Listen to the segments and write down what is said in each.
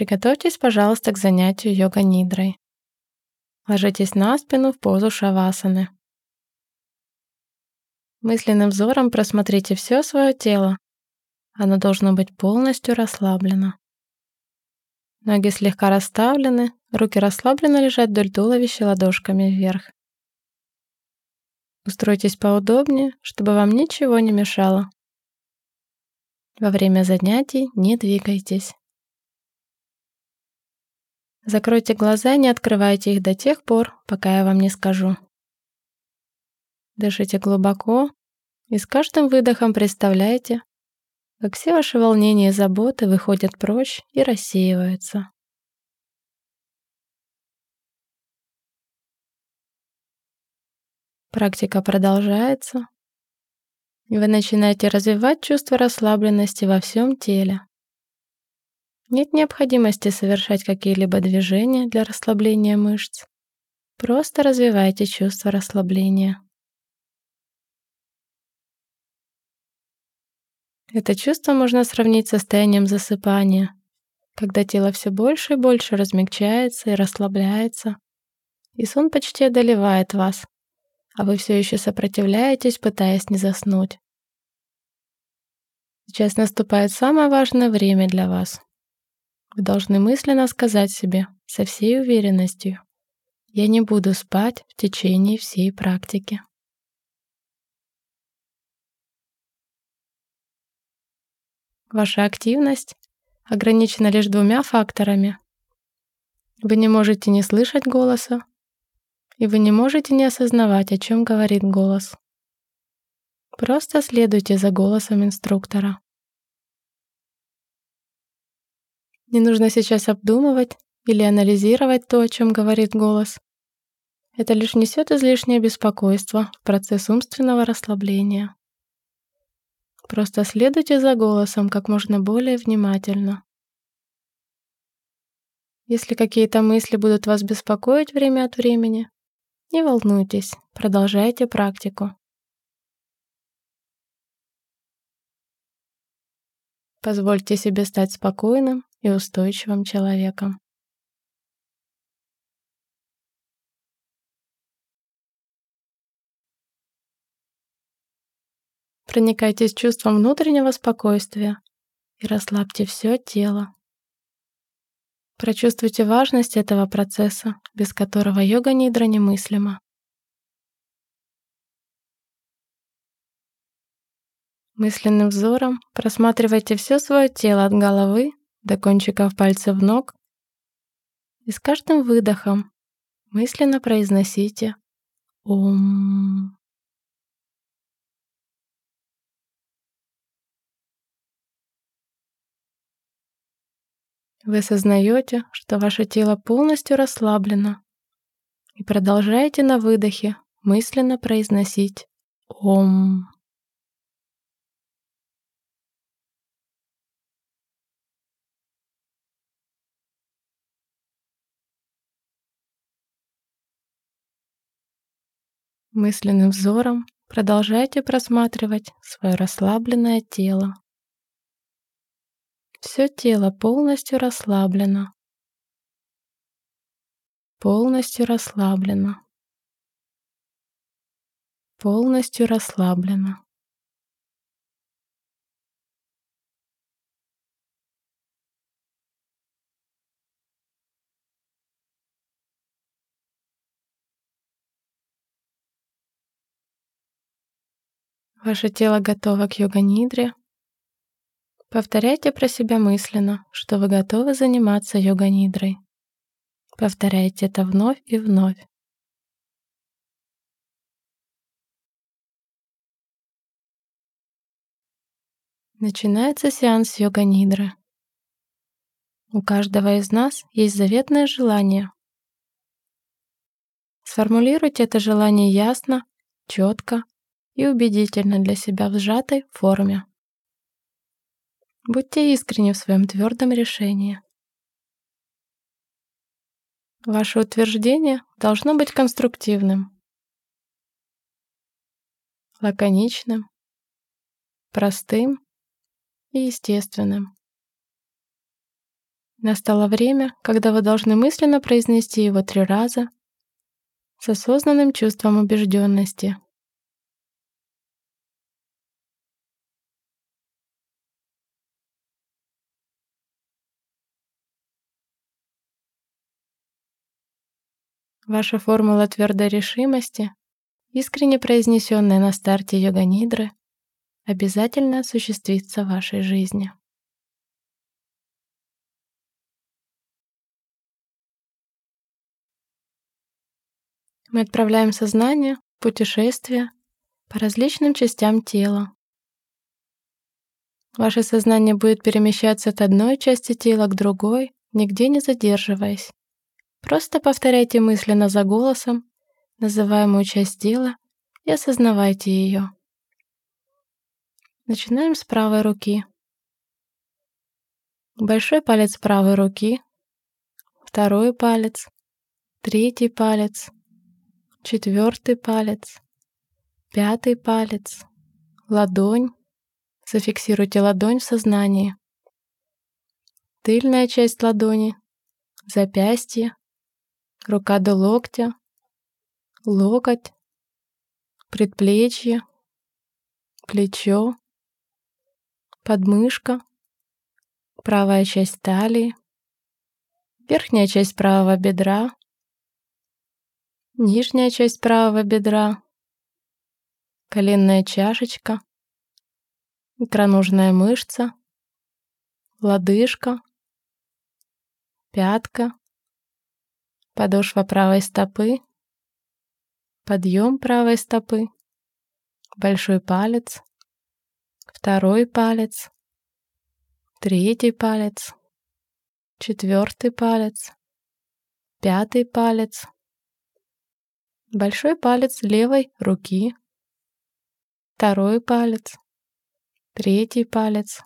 Приготовьтесь, пожалуйста, к занятию йога-нидрой. Ложитесь на спину в позу шавасаны. Мысленным взором просмотрите все свое тело. Оно должно быть полностью расслаблено. Ноги слегка расставлены, руки расслабленно лежат вдоль туловища ладошками вверх. Устройтесь поудобнее, чтобы вам ничего не мешало. Во время занятий не двигайтесь. Закройте глаза и не открывайте их до тех пор, пока я вам не скажу. Дышите глубоко и с каждым выдохом представляйте, как все ваши волнения и заботы выходят прочь и рассеиваются. Практика продолжается, и вы начинаете развивать чувство расслабленности во всем теле. Нет необходимости совершать какие-либо движения для расслабления мышц. Просто развивайте чувство расслабления. Это чувство можно сравнить с состоянием засыпания, когда тело все больше и больше размягчается и расслабляется, и сон почти одолевает вас, а вы все еще сопротивляетесь, пытаясь не заснуть. Сейчас наступает самое важное время для вас. Вы должны мысленно сказать себе со всей уверенностью «Я не буду спать в течение всей практики». Ваша активность ограничена лишь двумя факторами. Вы не можете не слышать голоса, и вы не можете не осознавать, о чем говорит голос. Просто следуйте за голосом инструктора. Не нужно сейчас обдумывать или анализировать то, о чем говорит голос. Это лишь несет излишнее беспокойство в процесс умственного расслабления. Просто следуйте за голосом как можно более внимательно. Если какие-то мысли будут вас беспокоить время от времени, не волнуйтесь, продолжайте практику. Позвольте себе стать спокойным и устойчивым человеком. Проникайтесь чувством внутреннего спокойствия и расслабьте все тело. Прочувствуйте важность этого процесса, без которого йога-нидра немыслима. Мысленным взором просматривайте все свое тело от головы до кончиков пальцев ног и с каждым выдохом мысленно произносите «Ом». Вы осознаете, что ваше тело полностью расслаблено и продолжаете на выдохе мысленно произносить «Ом». Мысленным взором продолжайте просматривать свое расслабленное тело. Все тело полностью расслаблено. Полностью расслаблено. Полностью расслаблено. Ваше тело готово к йога-нидре. Повторяйте про себя мысленно, что вы готовы заниматься йога-нидрой. Повторяйте это вновь и вновь. Начинается сеанс йога-нидры. У каждого из нас есть заветное желание. Сформулируйте это желание ясно, четко и убедительно для себя в сжатой форме. Будьте искренни в своем твердом решении. Ваше утверждение должно быть конструктивным, лаконичным, простым и естественным. Настало время, когда вы должны мысленно произнести его три раза с осознанным чувством убежденности. Ваша формула твердой решимости, искренне произнесенная на старте йога-нидры, обязательно осуществится в вашей жизни. Мы отправляем сознание в путешествие по различным частям тела. Ваше сознание будет перемещаться от одной части тела к другой, нигде не задерживаясь. Просто повторяйте мысленно за голосом называемую часть тела и осознавайте ее. Начинаем с правой руки. Большой палец правой руки, второй палец, третий палец, четвертый палец, пятый палец, ладонь. Зафиксируйте ладонь в сознании. Тыльная часть ладони, запястье, рука до локтя, локоть, предплечье, плечо, подмышка, правая часть талии, верхняя часть правого бедра, Нижняя часть правого бедра, коленная чашечка, икроножная мышца, лодыжка, пятка, подошва правой стопы, подъем правой стопы, большой палец, второй палец, третий палец, четвертый палец, пятый палец, большой палец левой руки, второй палец, третий палец,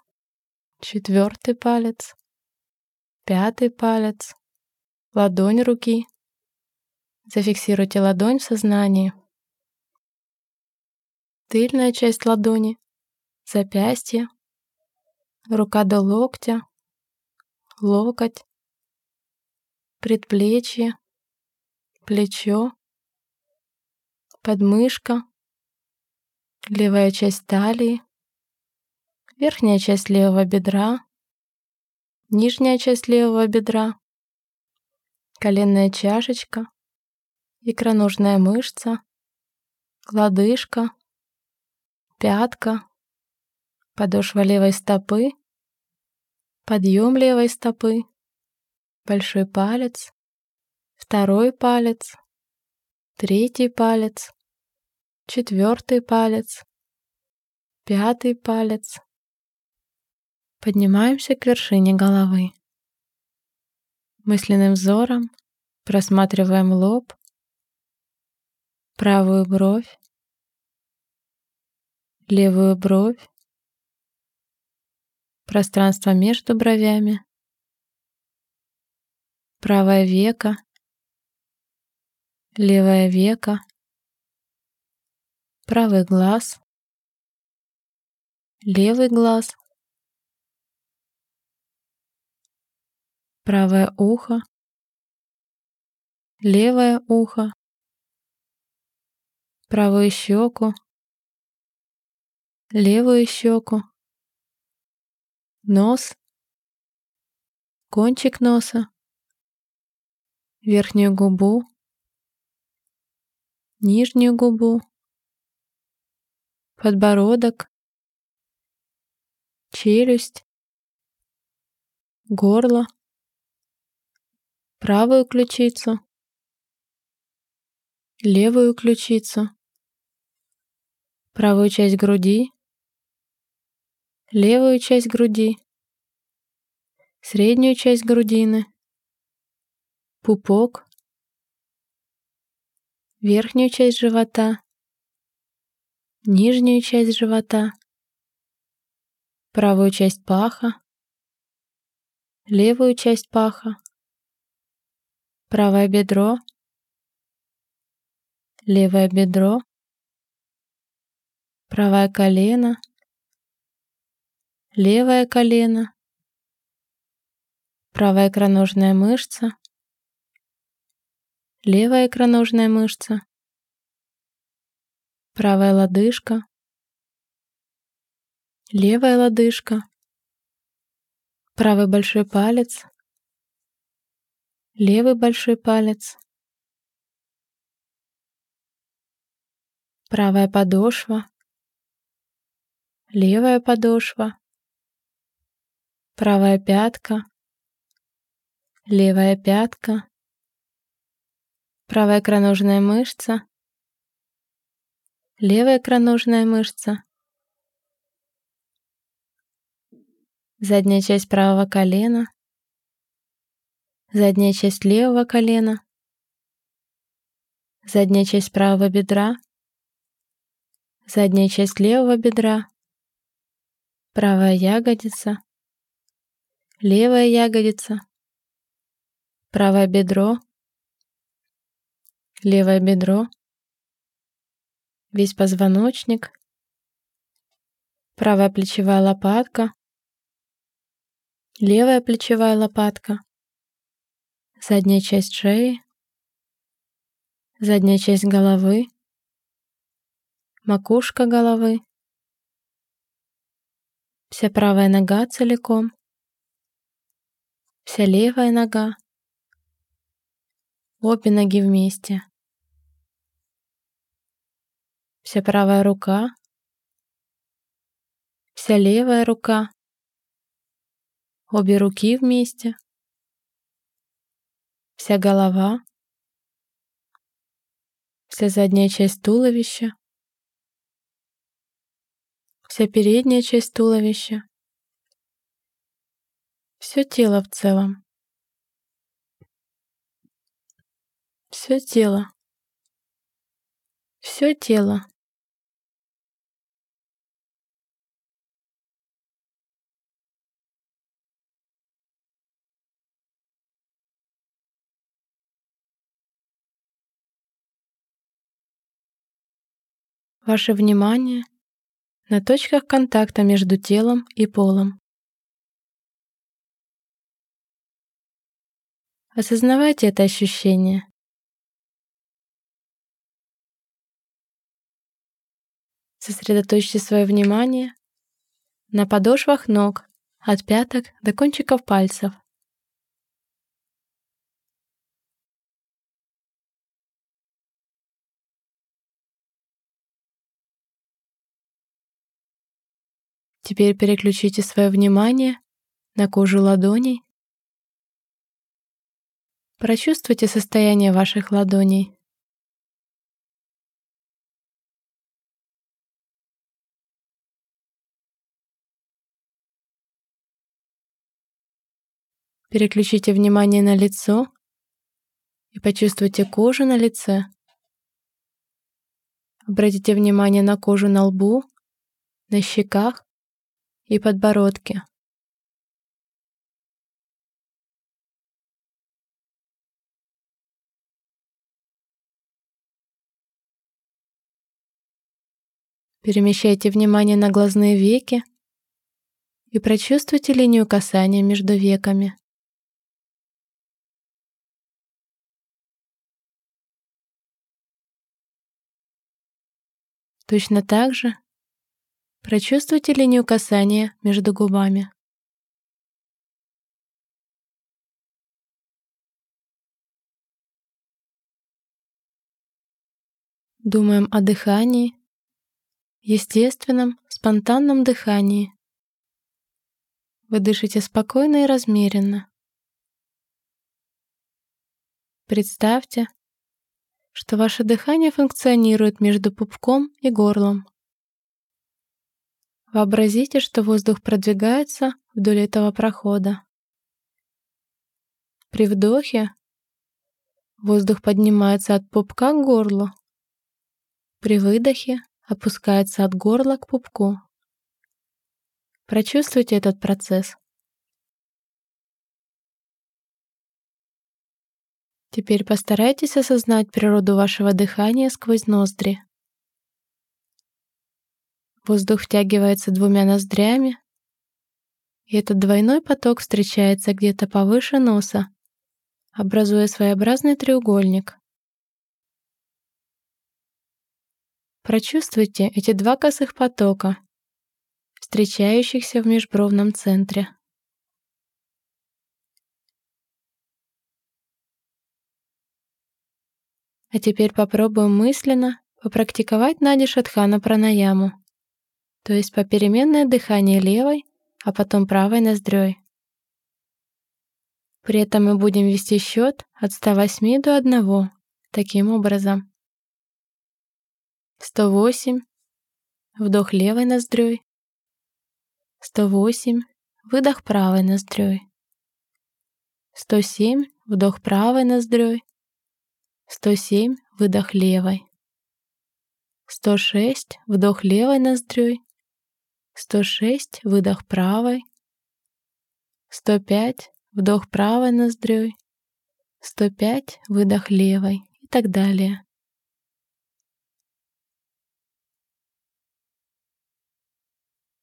четвертый палец, пятый палец, ладонь руки. Зафиксируйте ладонь в сознании. Тыльная часть ладони, запястье, рука до локтя, локоть, предплечье, плечо, подмышка, левая часть талии, верхняя часть левого бедра, нижняя часть левого бедра, коленная чашечка, икроножная мышца, лодыжка, пятка, подошва левой стопы, подъем левой стопы, большой палец, второй палец, третий палец, четвертый палец, пятый палец. Поднимаемся к вершине головы. Мысленным взором просматриваем лоб, правую бровь, левую бровь, пространство между бровями, правое веко, левое веко, правый глаз, левый глаз, правое ухо, левое ухо, правую щеку, левую щеку, нос, кончик носа, верхнюю губу, нижнюю губу, подбородок, челюсть, горло, правую ключицу, левую ключицу, правую часть груди, левую часть груди, среднюю часть грудины, пупок, верхнюю часть живота, нижнюю часть живота, правую часть паха, левую часть паха, правое бедро, левое бедро, правое колено, левое колено, правая икроножная мышца, левая икроножная мышца, правая лодыжка, левая лодыжка, правый большой палец, левый большой палец, правая подошва, левая подошва, правая пятка, левая пятка, правая икроножная мышца, левая икроножная мышца, задняя часть правого колена, задняя часть левого колена, задняя часть правого бедра, задняя часть левого бедра, правая ягодица, левая ягодица, правое бедро, левое бедро, весь позвоночник, правая плечевая лопатка, левая плечевая лопатка, задняя часть шеи, задняя часть головы, макушка головы, вся правая нога целиком, вся левая нога, обе ноги вместе, вся правая рука, вся левая рука, обе руки вместе, вся голова, вся задняя часть туловища, вся передняя часть туловища, все тело в целом. Все тело. Все тело. Ваше внимание на точках контакта между телом и полом. Осознавайте это ощущение. Сосредоточьте свое внимание на подошвах ног от пяток до кончиков пальцев. Теперь переключите свое внимание на кожу ладоней. Прочувствуйте состояние ваших ладоней. Переключите внимание на лицо и почувствуйте кожу на лице. Обратите внимание на кожу на лбу, на щеках и подбородке. Перемещайте внимание на глазные веки и прочувствуйте линию касания между веками. Точно так же прочувствуйте линию касания между губами. Думаем о дыхании, естественном, спонтанном дыхании. Вы дышите спокойно и размеренно. Представьте, что ваше дыхание функционирует между пупком и горлом. Вообразите, что воздух продвигается вдоль этого прохода. При вдохе воздух поднимается от пупка к горлу. При выдохе опускается от горла к пупку. Прочувствуйте этот процесс. Теперь постарайтесь осознать природу вашего дыхания сквозь ноздри. Воздух втягивается двумя ноздрями, и этот двойной поток встречается где-то повыше носа, образуя своеобразный треугольник. Прочувствуйте эти два косых потока, встречающихся в межбровном центре. А теперь попробуем мысленно попрактиковать Нади Шатхана пранаяму, то есть попеременное дыхание левой, а потом правой ноздрёй. При этом мы будем вести счет от 108 до 1, таким образом. 108, вдох левой ноздрёй, 108, выдох правой ноздрёй, 107, вдох правой ноздрёй, 107, выдох левой. 106, вдох левой ноздрёй. 106, выдох правой. 105, вдох правой ноздрёй. 105, выдох левой и так далее.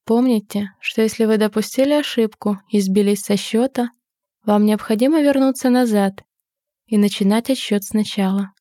Помните, что если вы допустили ошибку и сбились со счета, вам необходимо вернуться назад и начинать отсчет сначала.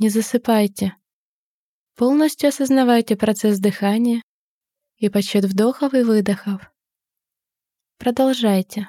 Не засыпайте. Полностью осознавайте процесс дыхания и подсчет вдохов и выдохов. Продолжайте.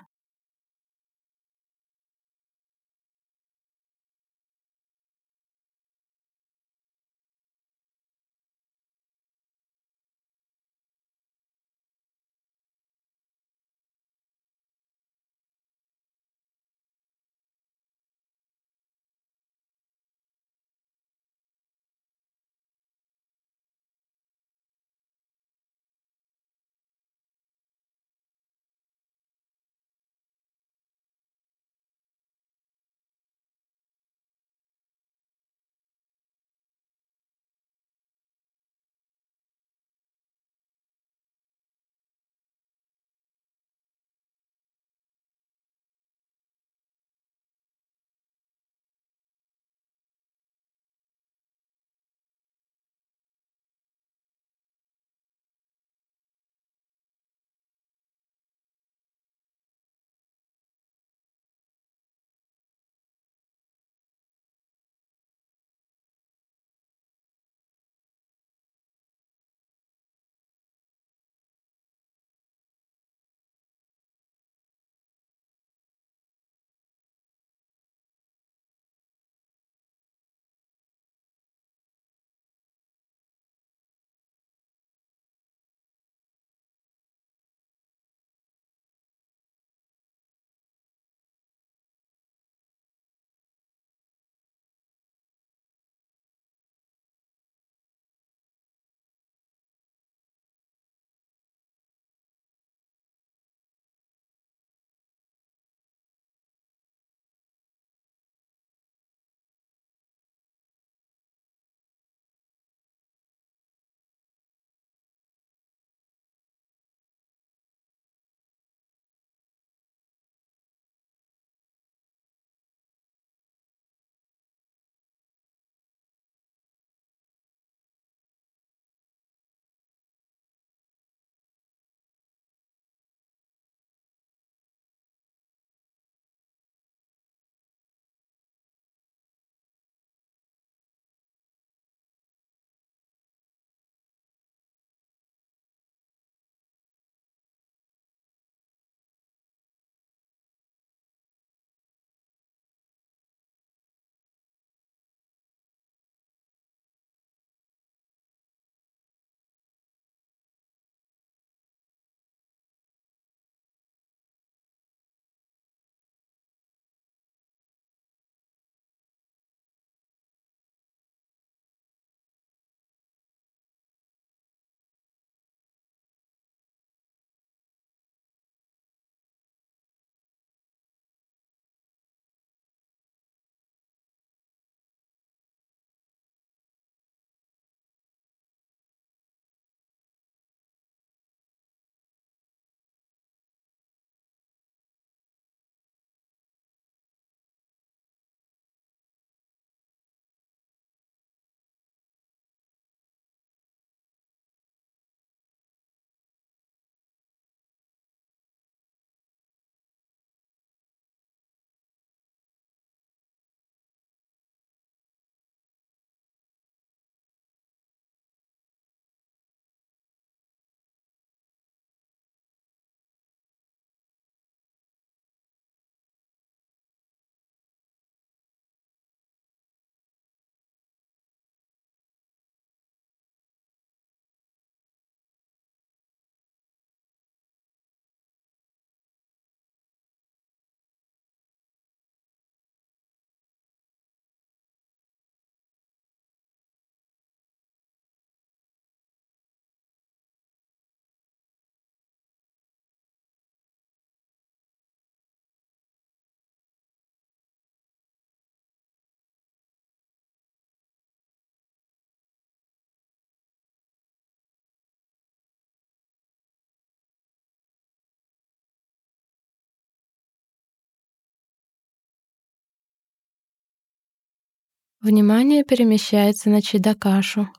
Внимание перемещается на Чидакашу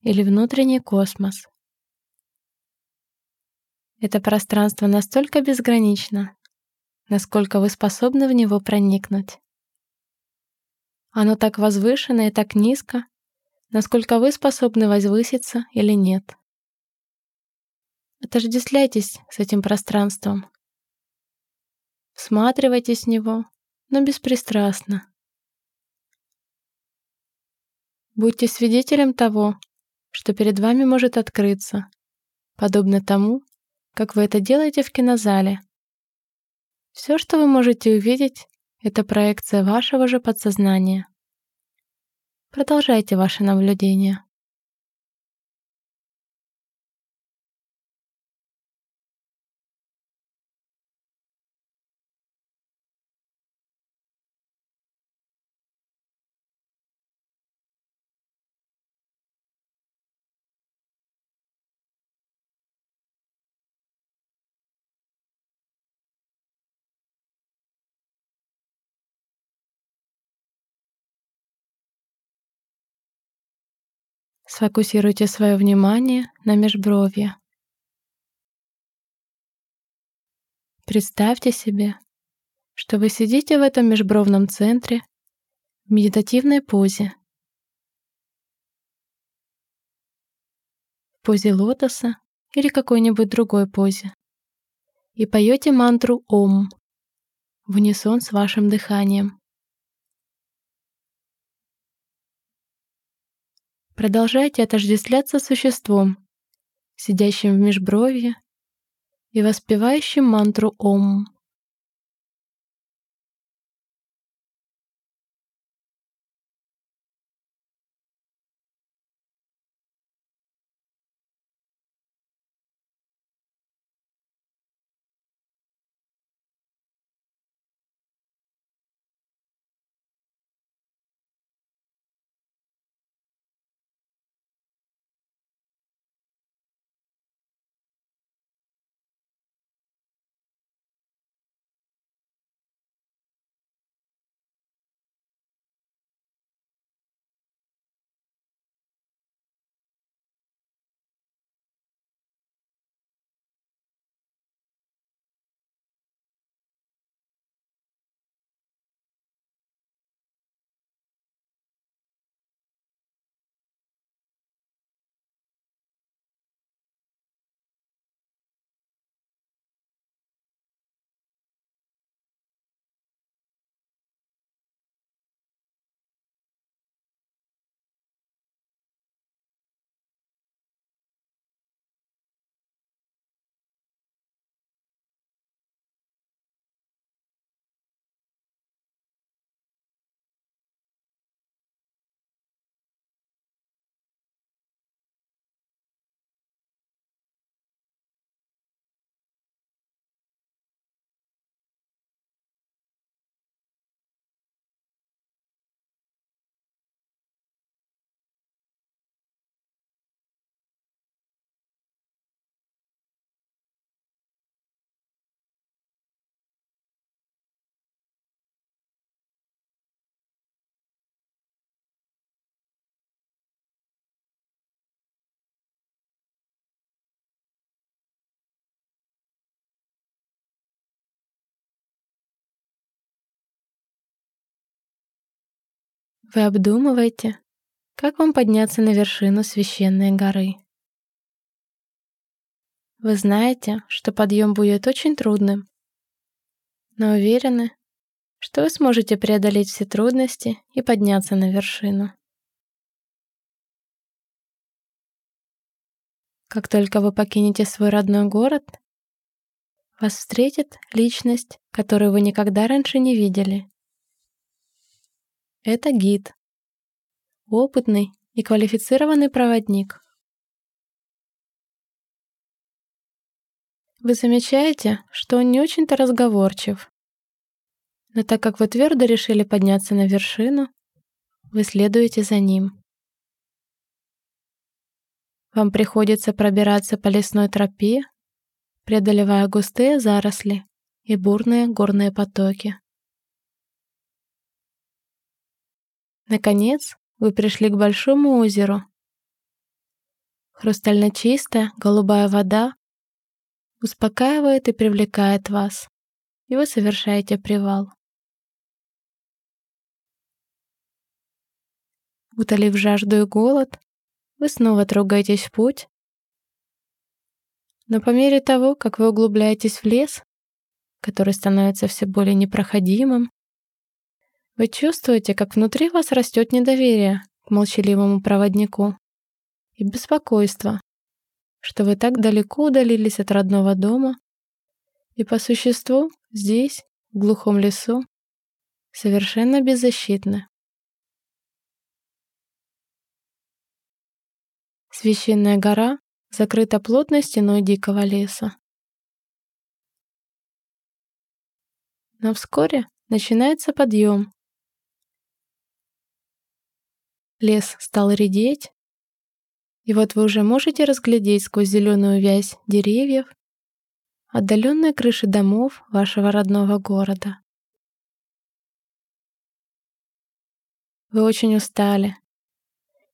или внутренний космос. Это пространство настолько безгранично, насколько вы способны в него проникнуть. Оно так возвышено и так низко, насколько вы способны возвыситься или нет. Отождествляйтесь с этим пространством. Всматривайтесь в него, но беспристрастно. Будьте свидетелем того, что перед вами может открыться, подобно тому, как вы это делаете в кинозале. Все, что вы можете увидеть, это проекция вашего же подсознания. Продолжайте ваше наблюдение. Сфокусируйте свое внимание на межбровье. Представьте себе, что вы сидите в этом межбровном центре в медитативной позе. В позе лотоса или какой-нибудь другой позе. И поете мантру Ом в унисон с вашим дыханием. Продолжайте отождествляться существом, сидящим в межбровье и воспевающим мантру Ом. Вы обдумываете, как вам подняться на вершину священной горы. Вы знаете, что подъем будет очень трудным, но уверены, что вы сможете преодолеть все трудности и подняться на вершину. Как только вы покинете свой родной город, вас встретит личность, которую вы никогда раньше не видели. Это гид. Опытный и квалифицированный проводник. Вы замечаете, что он не очень-то разговорчив. Но так как вы твердо решили подняться на вершину, вы следуете за ним. Вам приходится пробираться по лесной тропе, преодолевая густые заросли и бурные горные потоки. Наконец, вы пришли к большому озеру. Хрустально чистая голубая вода успокаивает и привлекает вас, и вы совершаете привал. Утолив жажду и голод, вы снова трогаетесь в путь. Но по мере того, как вы углубляетесь в лес, который становится все более непроходимым, вы чувствуете, как внутри вас растет недоверие к молчаливому проводнику и беспокойство, что вы так далеко удалились от родного дома и по существу здесь, в глухом лесу, совершенно беззащитны. Священная гора закрыта плотной стеной дикого леса. Но вскоре начинается подъем. Лес стал редеть, и вот вы уже можете разглядеть сквозь зеленую вязь деревьев отдаленные крыши домов вашего родного города. Вы очень устали,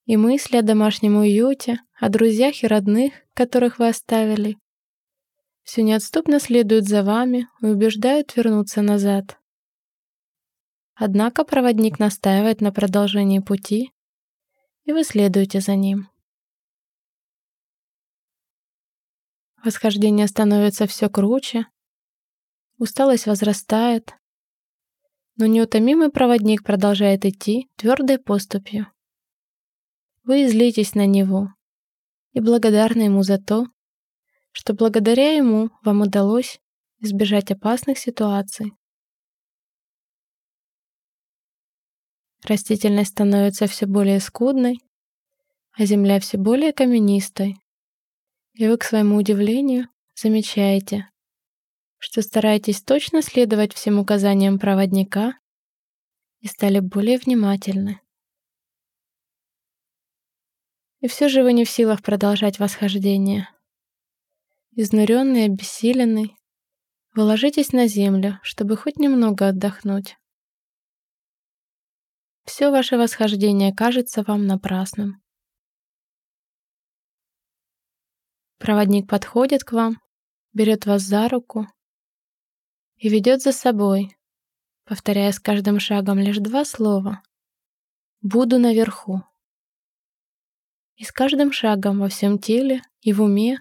и мысли о домашнем уюте, о друзьях и родных, которых вы оставили, все неотступно следуют за вами и убеждают вернуться назад. Однако проводник настаивает на продолжении пути, и вы следуете за ним. Восхождение становится все круче, усталость возрастает, но неутомимый проводник продолжает идти твердой поступью. Вы излитесь на него и благодарны ему за то, что благодаря ему вам удалось избежать опасных ситуаций. Растительность становится все более скудной, а земля все более каменистой. И вы, к своему удивлению, замечаете, что стараетесь точно следовать всем указаниям проводника и стали более внимательны. И все же вы не в силах продолжать восхождение. Изнуренный обессиленный, вы ложитесь на землю, чтобы хоть немного отдохнуть. Все ваше восхождение кажется вам напрасным. Проводник подходит к вам, берет вас за руку и ведет за собой, повторяя с каждым шагом лишь два слова «Буду наверху». И с каждым шагом во всем теле и в уме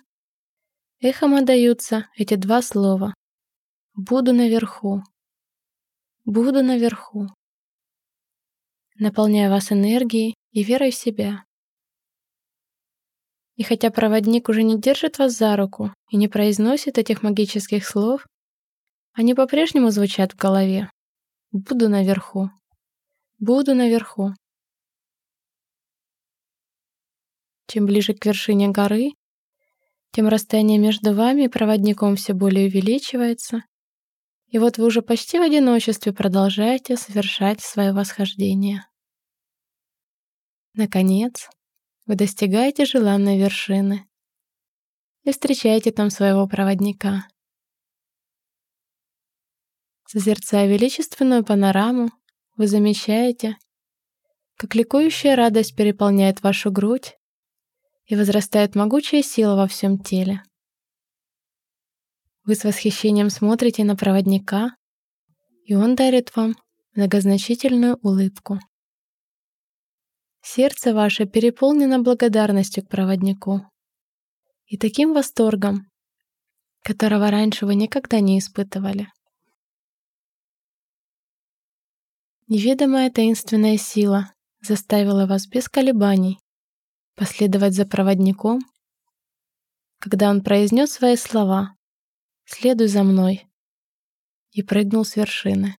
эхом отдаются эти два слова «Буду наверху». «Буду наверху», наполняя вас энергией и верой в себя. И хотя проводник уже не держит вас за руку и не произносит этих магических слов, они по-прежнему звучат в голове. «Буду наверху. Буду наверху». Чем ближе к вершине горы, тем расстояние между вами и проводником все более увеличивается, и вот вы уже почти в одиночестве продолжаете совершать свое восхождение. Наконец, вы достигаете желанной вершины и встречаете там своего проводника. Созерцая величественную панораму, вы замечаете, как ликующая радость переполняет вашу грудь и возрастает могучая сила во всем теле. Вы с восхищением смотрите на проводника, и он дарит вам многозначительную улыбку. Сердце ваше переполнено благодарностью к проводнику и таким восторгом, которого раньше вы никогда не испытывали. Неведомая таинственная сила заставила вас без колебаний последовать за проводником, когда он произнес свои слова «Следуй за мной» и прыгнул с вершины.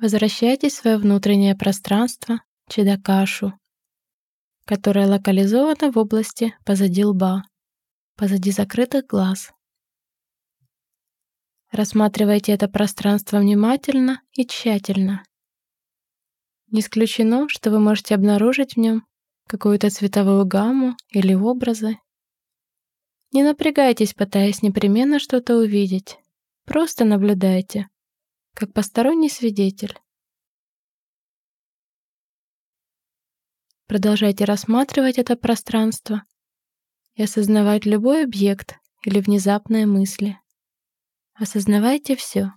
Возвращайтесь в свое внутреннее пространство Чедакашу, которое локализовано в области позади лба, позади закрытых глаз. Рассматривайте это пространство внимательно и тщательно. Не исключено, что вы можете обнаружить в нем какую-то цветовую гамму или образы. Не напрягайтесь, пытаясь непременно что-то увидеть. Просто наблюдайте, как посторонний свидетель. Продолжайте рассматривать это пространство и осознавать любой объект или внезапные мысли. Осознавайте все.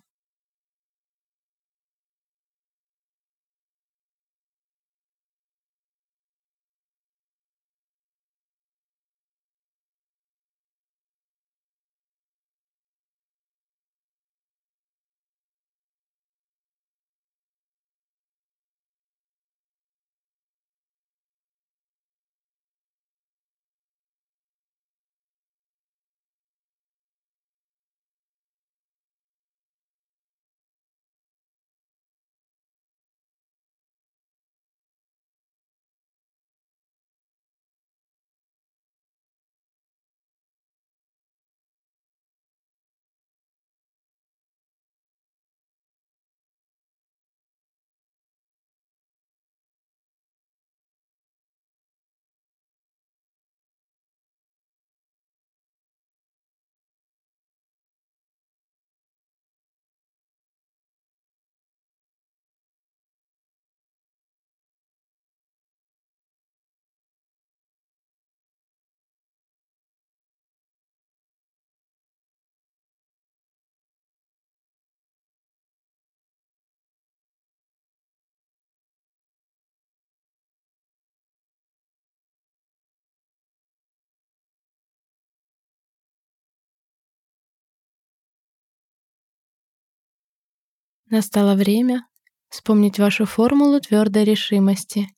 Настало время вспомнить вашу формулу твердой решимости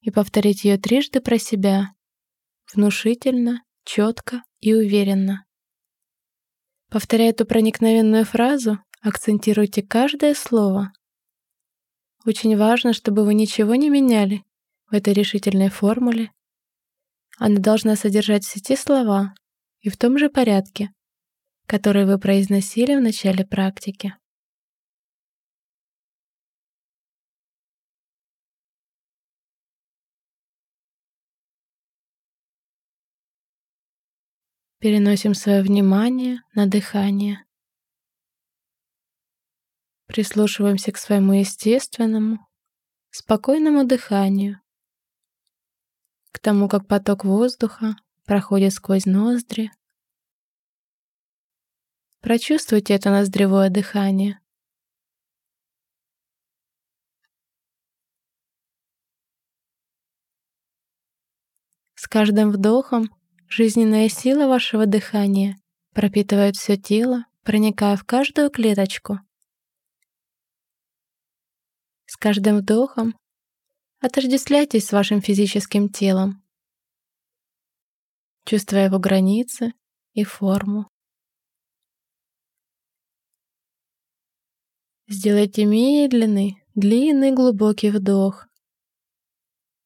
и повторить ее трижды про себя, внушительно, четко и уверенно. Повторяя эту проникновенную фразу, акцентируйте каждое слово. Очень важно, чтобы вы ничего не меняли в этой решительной формуле. Она должна содержать все те слова и в том же порядке, которые вы произносили в начале практики. Переносим свое внимание на дыхание. Прислушиваемся к своему естественному, спокойному дыханию, к тому, как поток воздуха проходит сквозь ноздри. Прочувствуйте это ноздревое дыхание. С каждым вдохом Жизненная сила вашего дыхания пропитывает все тело, проникая в каждую клеточку. С каждым вдохом отождествляйтесь с вашим физическим телом, чувствуя его границы и форму. Сделайте медленный, длинный, глубокий вдох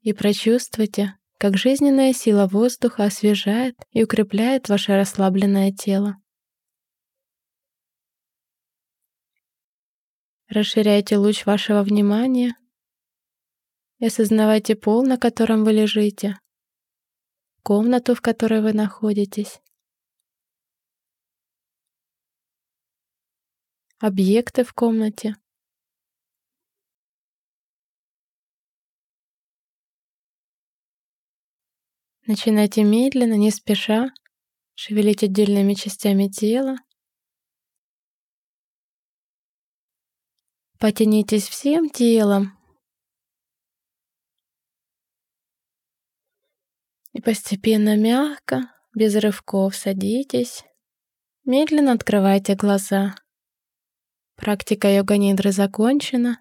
и прочувствуйте, как жизненная сила воздуха освежает и укрепляет ваше расслабленное тело. Расширяйте луч вашего внимания и осознавайте пол, на котором вы лежите, комнату, в которой вы находитесь, объекты в комнате. Начинайте медленно, не спеша, шевелить отдельными частями тела. Потянитесь всем телом. И постепенно мягко, без рывков садитесь. Медленно открывайте глаза. Практика йога-нидры закончена.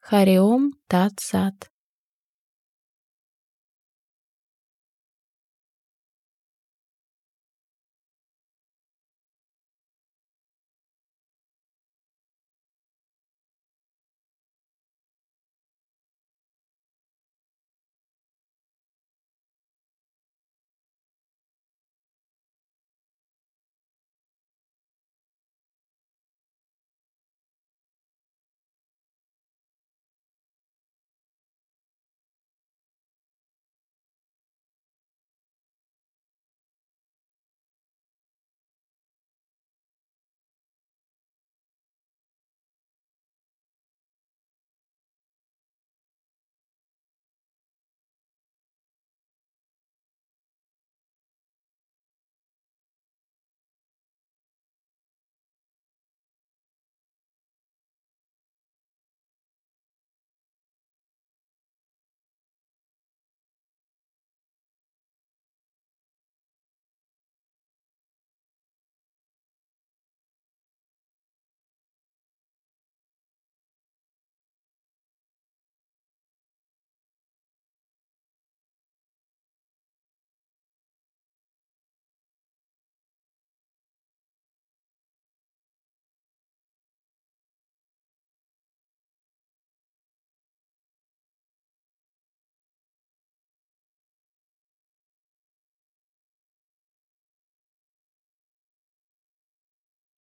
Хариом Тат Сат.